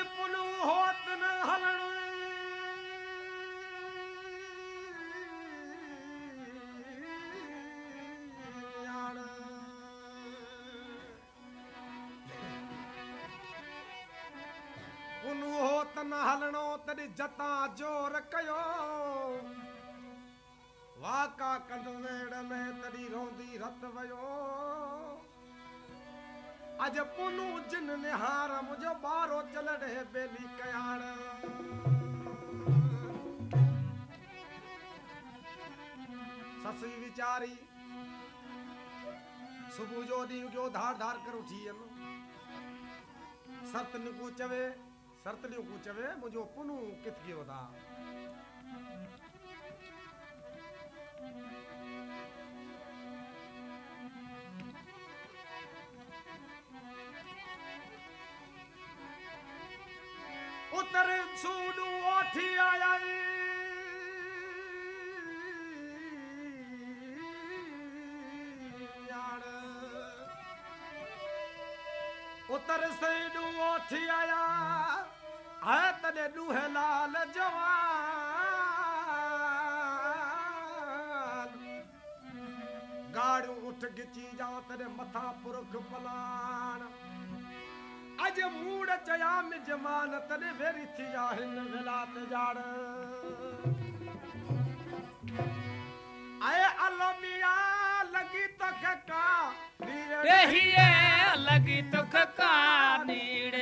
पुल हो त न हलणो तॾहिं जता जोर कयो वाका कंदो वेण में तॾहिं रोदी रत वियो अज पुनु जिन निहार मुझे बारो चल रहे बेली कयार ससुई विचारी सुबुह जो ॾींहुं जो धार धार कर उठी वियमि सर्त निकू चवे सर्त निकू चवे मुंहिंजो पुनू किथ कयो था उतरूं गाड़ियूं उठ गिची जा तॾहिं मथां पुरख पला आज मूड चया में जमान तने वेरी थी आहिन वेलात जाड़ आए अलमिया लगी तो खका नीड़े रहिए लगी तो खका नीड़े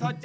touch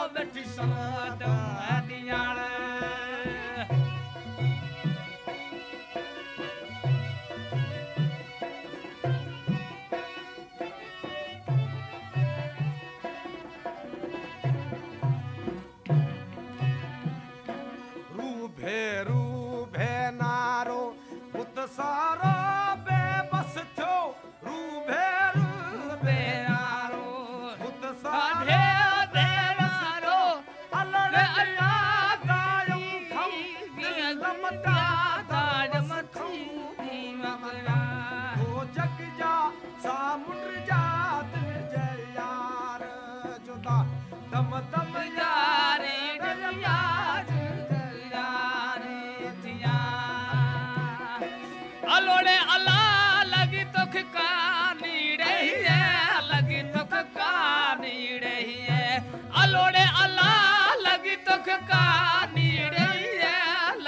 लगी तो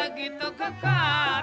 लगी तो खकार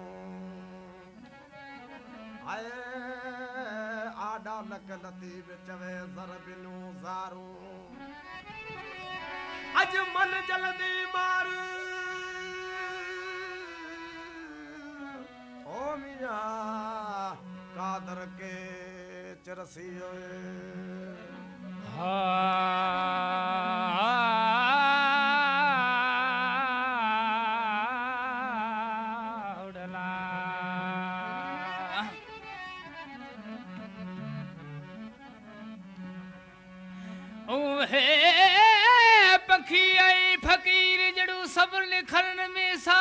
आडा लॻ लदी चवे सर है पखी आई फकीर जड़ू सब्र लिखण में सा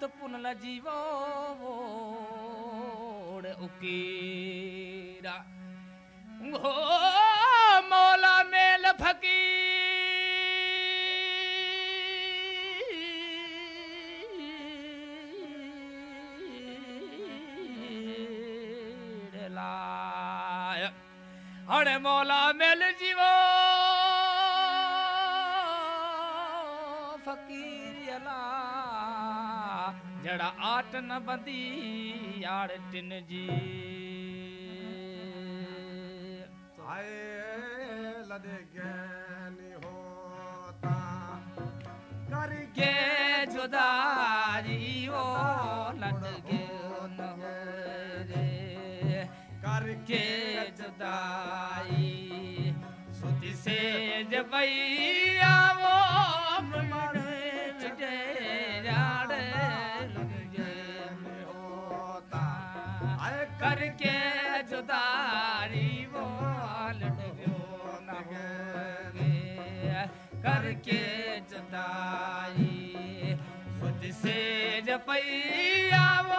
चित्त पुनल जीवो उकेरा घोर अहिड़ा आट न बंदी यार टिन जी करके जुदारी ओ लदगे करके जुदाई सुती से जबई आवो Maria. Amor.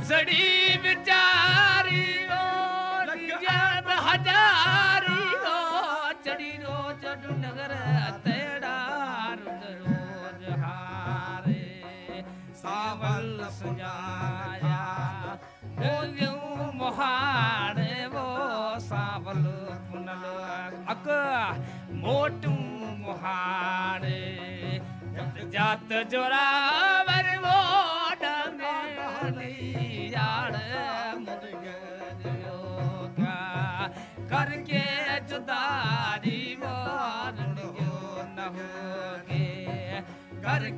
सावल वो सावल मोटू मोहाड़े जात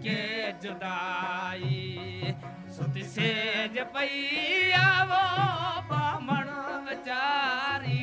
के जुदाई सुत सेज पैया वो बामण विचारी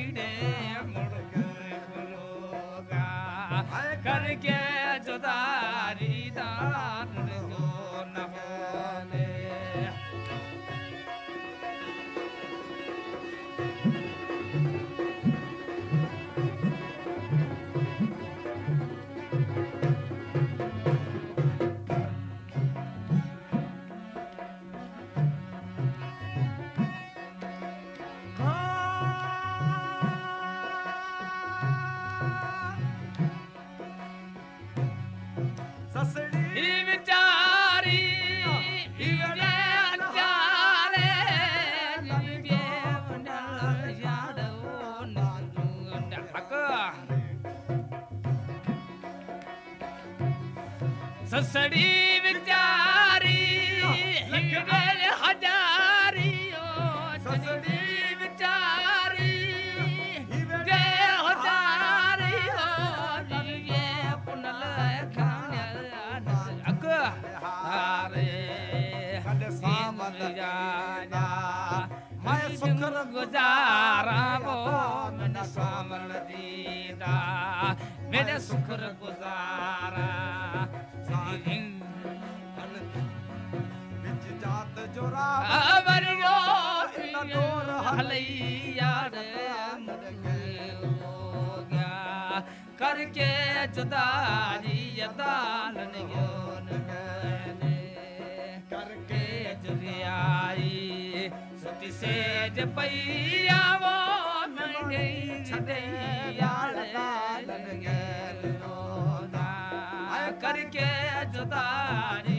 ਕਰਕੇ ਜੁਦਾਰੀ ਅਦਾਲ ਨਿਯੋਨ ਗਨੇ ਕਰਕੇ ਜੁਗਿਆਈ ਸੁਤੀ ਸੇਜ ਪਈਆ ਵੋ ਮੰਡੇ ਛਦੇ ਯਾਲ ਅਦਾਲ ਨਿਯੋਨ ਕਰਕੇ ਜਦਾਰੀ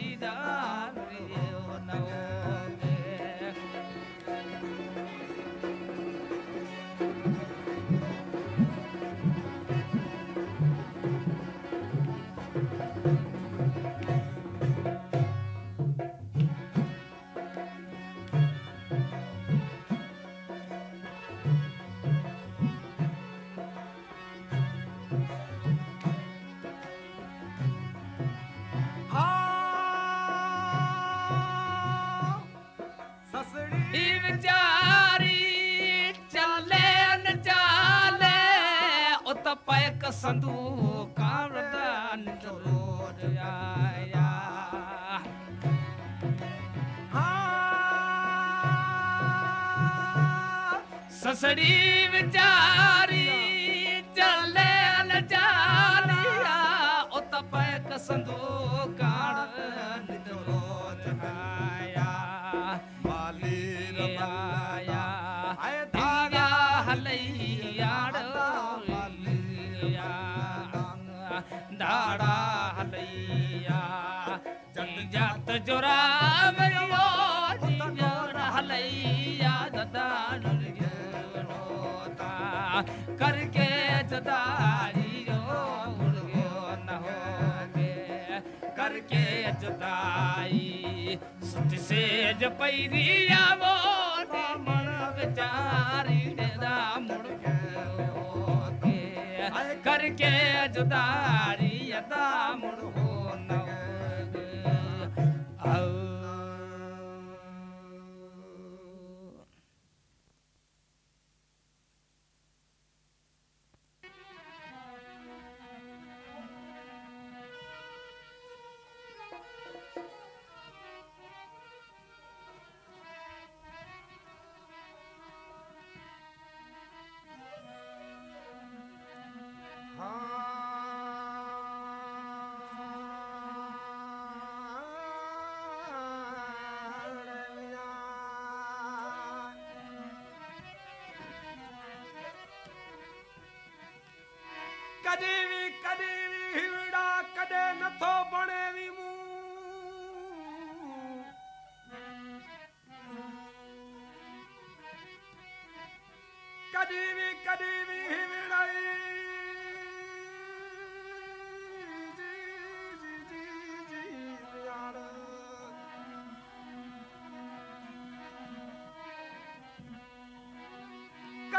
चारी चालो नाया हला धाड़ा हलया चल जाम के जताई सत से जपैरी आवो ते मन विचारी डेरा मुड़ गयो के करके जुदारी अदा मुड़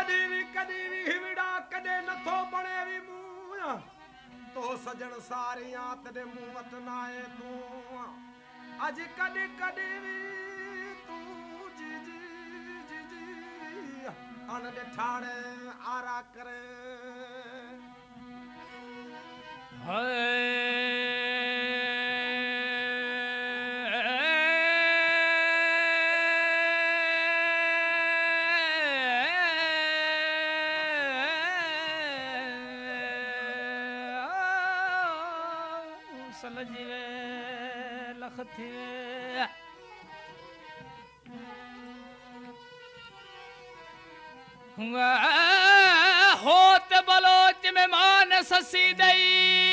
ਕਦੇ ਵੀ ਕਦੇ ਵੀ ਹਿਵੜਾ ਕਦੇ ਨਥੋ ਬਣੇ ਵੀ ਮੂੰਹ ਤੋ ਸਜਣ ਸਾਰੀਆਂ ਤੇ ਮੂੰਹ ਮਤ ਨਾਏ ਤੂੰ ਅਜ ਕਦੇ ਕਦੇ ਵੀ ਤੂੰ ਜੀ ਜੀ ਜੀ ਜੀ ਦੇ ਠਾੜੇ ਆਰਾ ਕਰੇ ਹਏ हो बलोच महिमान शशी दई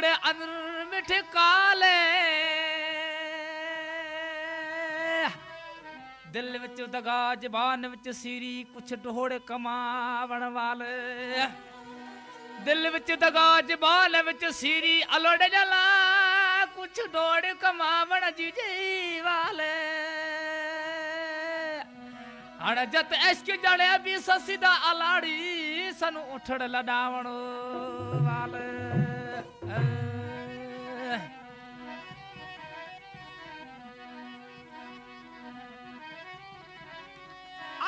टुकड़े अंदर ਮਿੱਠੇ ਕਾਲੇ ਦਿਲ ਵਿੱਚ ਦਗਾ ਜ਼ਬਾਨ ਵਿੱਚ ਸੀਰੀ ਕੁਛ ਢੋੜ ਕਮਾਵਣ ਵਾਲੇ ਦਿਲ ਵਿੱਚ ਦਗਾ ਜ਼ਬਾਨ ਵਿੱਚ ਸੀਰੀ ਅਲੜ ਜਲਾ ਕੁਛ ਢੋੜ ਕਮਾਵਣ ਜੀ ਜੀ ਵਾਲੇ ਹਣ ਜਤ ਐਸ਼ਕ ਜੜਿਆ ਵੀ ਸਸੀ ਦਾ ਅਲਾੜੀ ਸਾਨੂੰ ਉਠੜ ਲਡਾਵਣ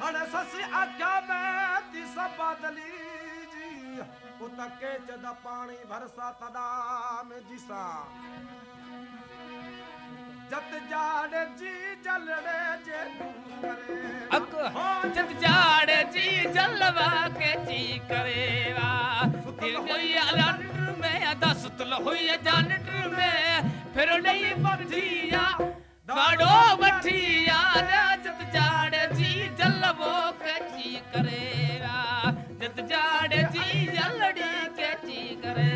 हण सस आख्या मैं तिसा जी उत के जद पानी भरसा तदा जिसा जत जाड़ जी जलड़े जे अक जत जाड़ जी जलवा के जी करेवा दिल गई अलंडर में अदा सुतल हुई में फिर नहीं बठिया बड़ो बठिया Got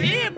Steve!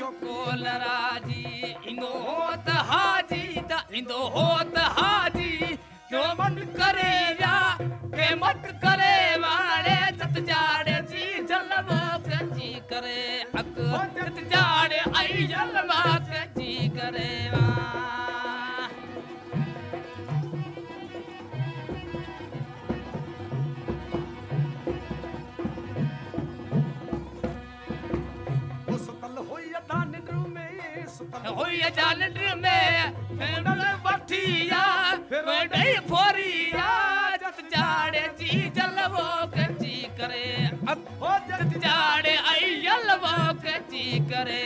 ڪيو ناراضي اينو هوت حاضر जालंड में फेंडल बठिया फेंडई फोरिया जत जाड़े जी जलवो कची करे ओ जत जाड़े आई जलवो कची करे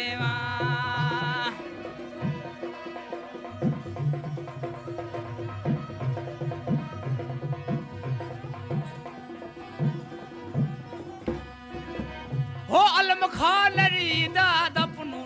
हो अलम खान री दादा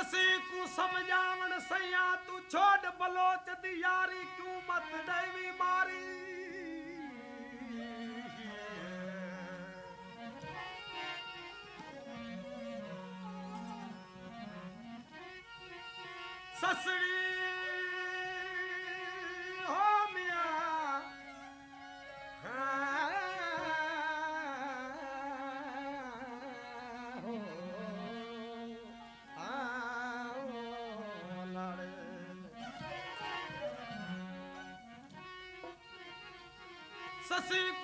तसे को समझावन सैया तू छोड़ बलोच यारी क्यों मत डैवी मारी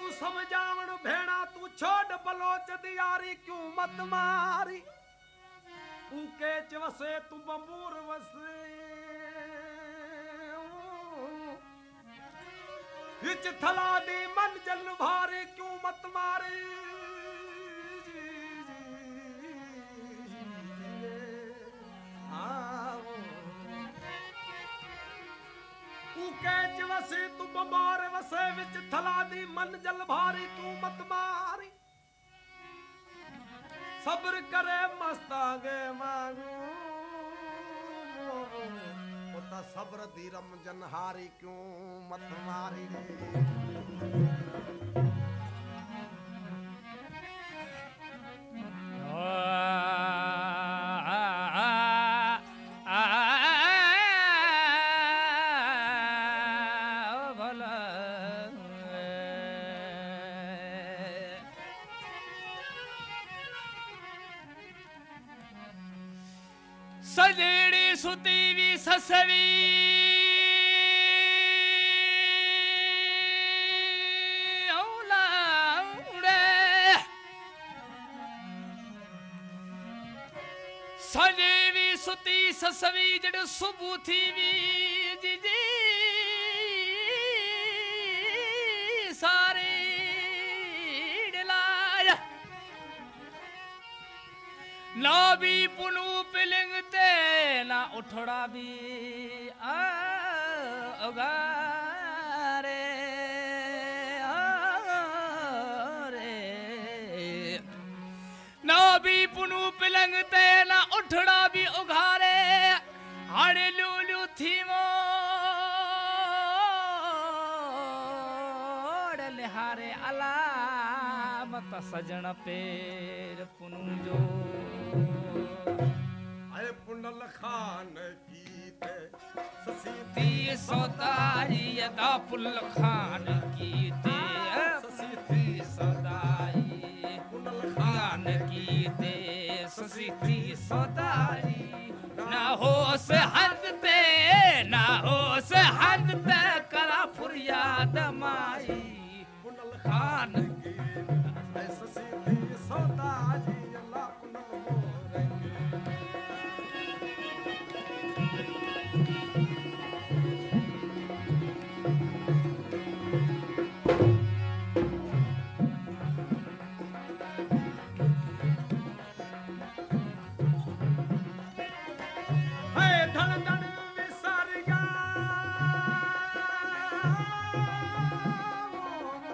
तू समझावण भेणा तू छोड़ बलोच दियारी क्यों मत मारी फूके चवसे तू बमूर वसे हिच थला दी मन जल ਦੇ ਮਨ ਜਲ ਭਾਰੇ ਤੂੰ ਮਤ ਮਾਰੇ ਸਬਰ ਕਰੇ ਮਸਤਾਂਗੇ ਮਾਗੂ ਉਤਾ ਸਬਰ ਦੀ ਰਮ ਹਾਰੀ ਕਿਉਂ ਮਤ ਮਾਰੇ सॼे बि सुधी सस बि थी उठड़ा ना भी पुनु पिलंग ते ना उठड़ा बि उघारे लूलू थी वोड़हारे अला सजण पेर पुनु जो पुनल खान गीत ससी सौदारी यदा पुनल खान गीत हाँ, ससी सौदारी पुनल खान गीत ससी सौदारी ना हो से हद ते ना हो से हद ते करा फुरियाद माई पुनल खान गीत ससी सौदारी अल्लाह पुनल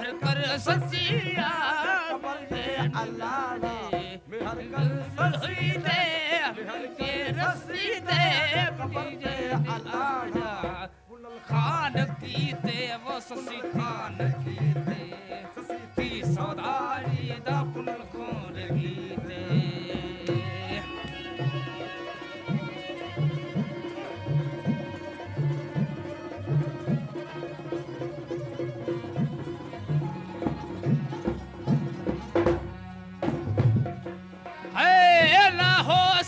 ہر کر سسیا اللہ نے ہر گل سہی دے ہر کے رسی دے کبر دے اللہ نے خان کی دے وہ سسی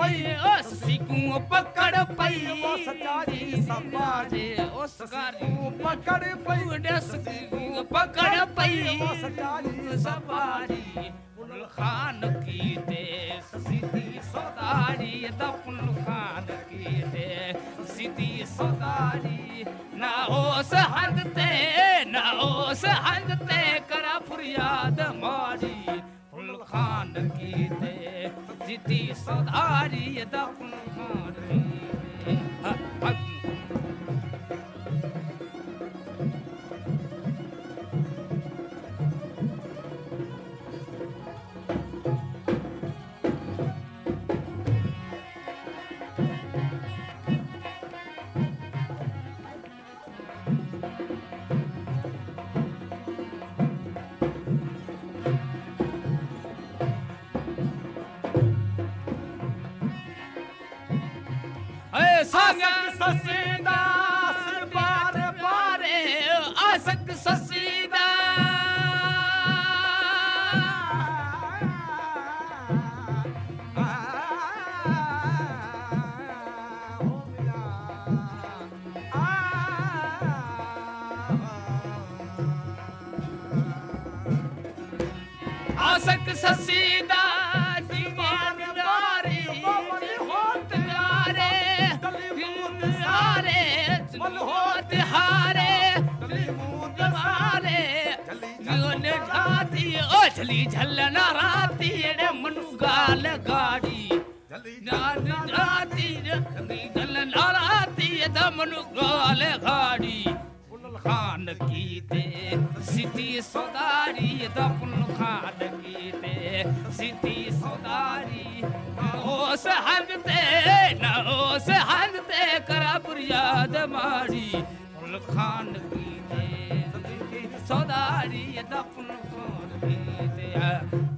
पई सि पकड़ पई मसारेओ पकड़ पई सिं पकड़ पई ओस सवारी ख़ान सिधी सतारी त सिधी सतारी नओस हर ते नस हर ते कर फरियाद मारीखान की ते जिति सदारी दफन Graças a ಮಚಲಿ ಝಲ್ಲನ ರಾತಿ ಎಡೆ ಮನುಗಾಲ ಗಾಡಿ ರಾತಿ ಝಲ್ಲನ ರಾತಿ ಎದ ಮನುಗಾಲ ಗಾಡಿ खान गीते सिटी सौदारी दफुल खान गीते सिटी सौदारी ओस हंदते न ओस हंदते करा फरियाद मारी खान गीते सौदारी दफुल uh,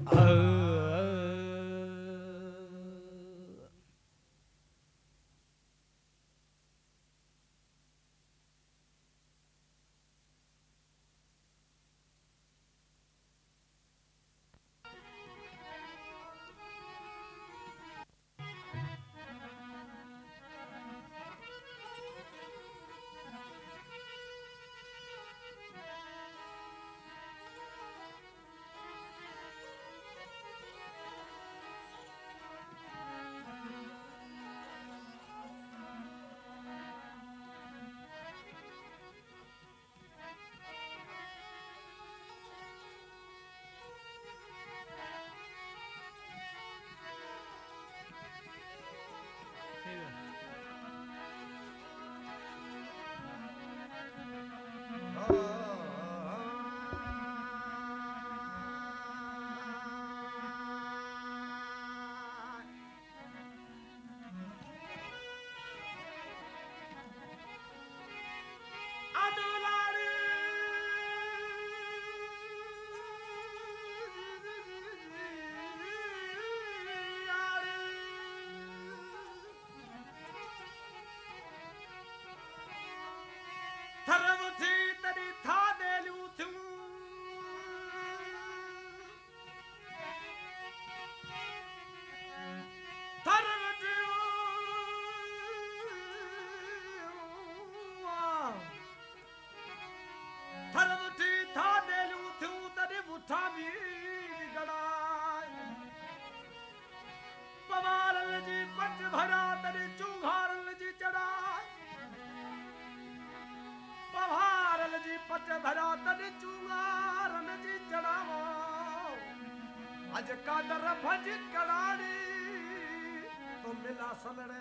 ਕਦਰ ਭਜ ਕੜਾੜੀ ਤੋ ਮਿਲਾ ਸਲੜੇ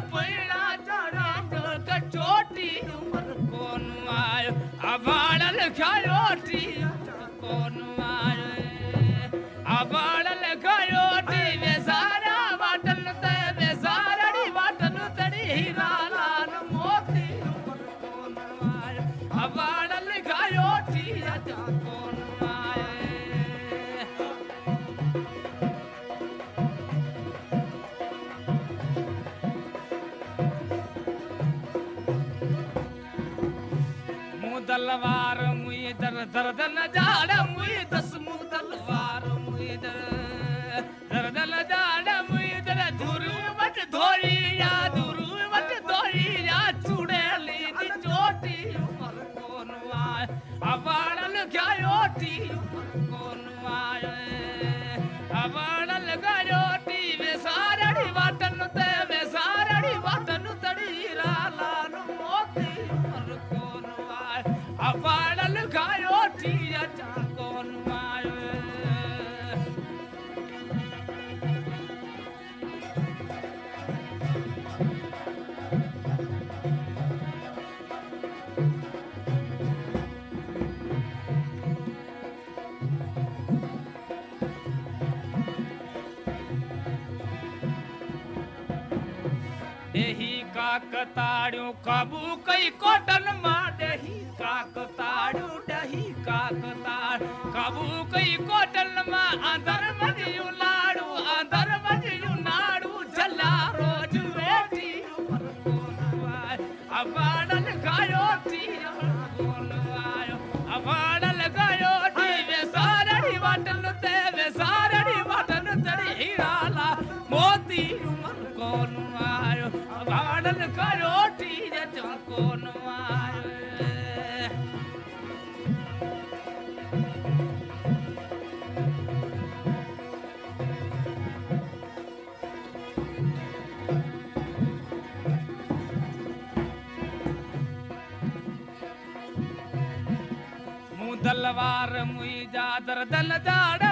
definitely دردل دارم وی دسمو دلوارم وی در دردل دارم وی در دورو مت دوری یا دورو مت دوری یا چوڑے لی دی چوٹی عمر کونوا اواڑل کیا ही काकारू कबू कई कॉटन माऊ लू अड़ु தல்லவார முய் ஜாதர தல்ல தாட